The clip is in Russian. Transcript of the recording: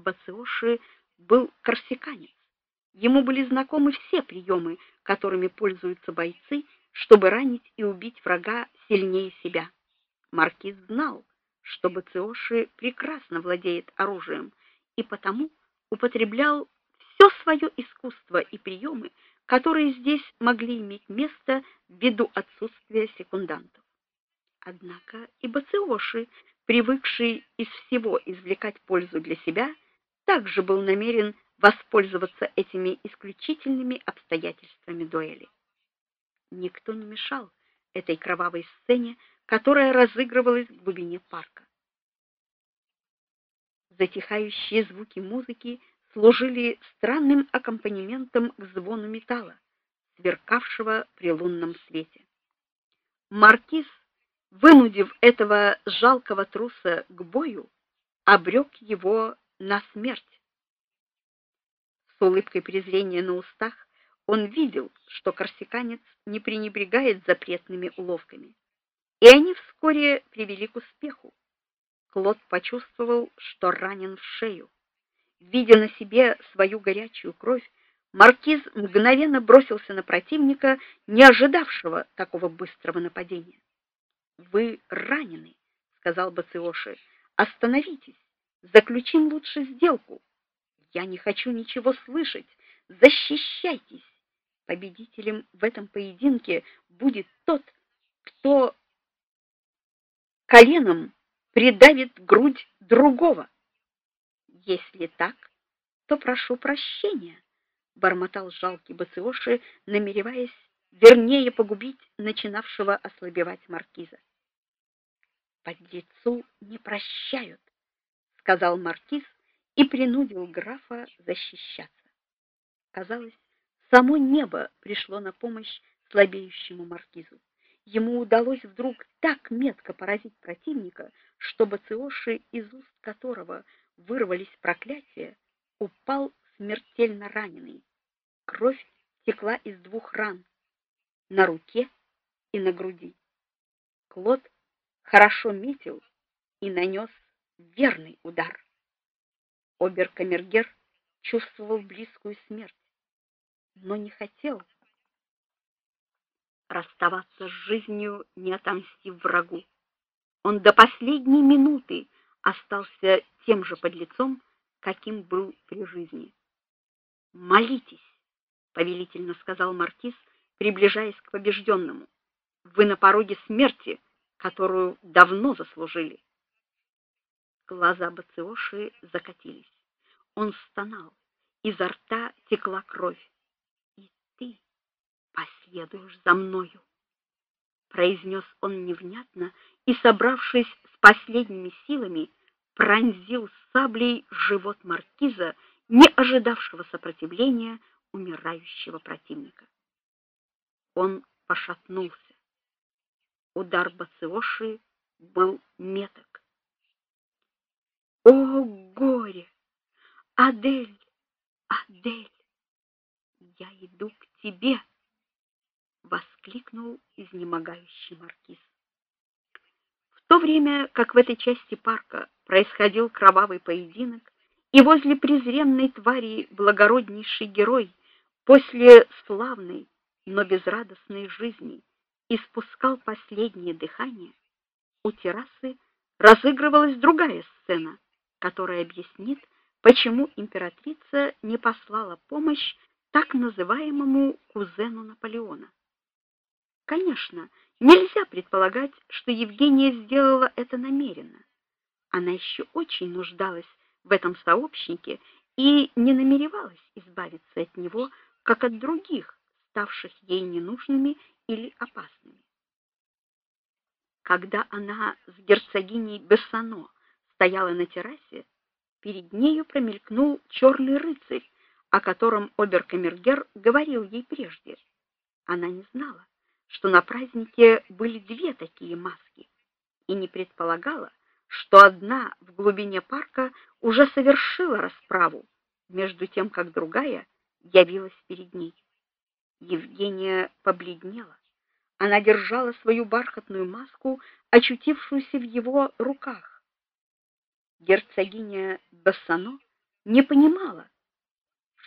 Бациоши был корсиканец. Ему были знакомы все приемы, которыми пользуются бойцы, чтобы ранить и убить врага сильнее себя. Маркиз знал, что Бациоши прекрасно владеет оружием и потому употреблял все свое искусство и приемы, которые здесь могли иметь место ввиду отсутствия секундантов. Однако и Бациоши, привыкший из всего извлекать пользу для себя, также был намерен воспользоваться этими исключительными обстоятельствами дуэли. Никто не мешал этой кровавой сцене, которая разыгрывалась в глубине парка. Затихающие звуки музыки служили странным аккомпанементом к звону металла, сверкавшего при лунном свете. Маркиз, вынудив этого жалкого труса к бою, обрек его на смерть. С улыбкой презрения на устах он видел, что корсиканец не пренебрегает запретными уловками. И они вскоре привели к успеху. Клод почувствовал, что ранен в шею. Видя на себе свою горячую кровь, маркиз мгновенно бросился на противника, не ожидавшего такого быстрого нападения. "Вы ранены", сказал Бациоши. "Остановитесь. Заключим лучше сделку. Я не хочу ничего слышать. Защищайтесь. Победителем в этом поединке будет тот, кто коленом придавит грудь другого. Если так, то прошу прощения, бормотал жалкий Бациоши, намереваясь вернее погубить начинавшего ослабевать маркиза. Подлецу не прощают, сказал маркиз и принудил графа защищаться. Казалось, само небо пришло на помощь слабеющему маркизу. Ему удалось вдруг так метко поразить противника, что Бациоши, из уст которого вырвались проклятия, упал смертельно раненый. Кровь текла из двух ран на руке и на груди. Клод хорошо метил и нанес верный удар. Оберкамергер чувствовал близкую смерть, но не хотел расставаться с жизнью, не отомстив врагу. Он до последней минуты остался тем же подлецом, каким был при жизни. "Молитесь", повелительно сказал маркиз, приближаясь к побежденному. "Вы на пороге смерти, которую давно заслужили". Глаза Бациоши закатились. Он стонал, изо рта текла кровь. "И ты последуешь за мною", произнес он невнятно и, собравшись с последними силами, пронзил саблей живот маркиза, не ожидавшего сопротивления умирающего противника. Он пошатнулся. Удар Бациоши был меток. О, горе! Адель, Адель, я иду к тебе, воскликнул изнемогающий маркиз. В то время, как в этой части парка происходил кровавый поединок, и возле презренной твари благороднейший герой после славной, но безрадостной жизни испускал последнее дыхание, у террасы разыгрывалась другая сцена которая объяснит, почему императрица не послала помощь так называемому кузену Наполеона. Конечно, нельзя предполагать, что Евгения сделала это намеренно. Она еще очень нуждалась в этом сообщнике и не намеревалась избавиться от него, как от других, ставших ей ненужными или опасными. Когда она с герцогиней Бессано стояла на террасе, перед нею промелькнул черный рыцарь, о котором оберкамергер говорил ей прежде. Она не знала, что на празднике были две такие маски, и не предполагала, что одна в глубине парка уже совершила расправу, между тем как другая явилась перед ней. Евгения побледнела. Она держала свою бархатную маску, очутившуюся в его руках герцогиня Бассано не понимала,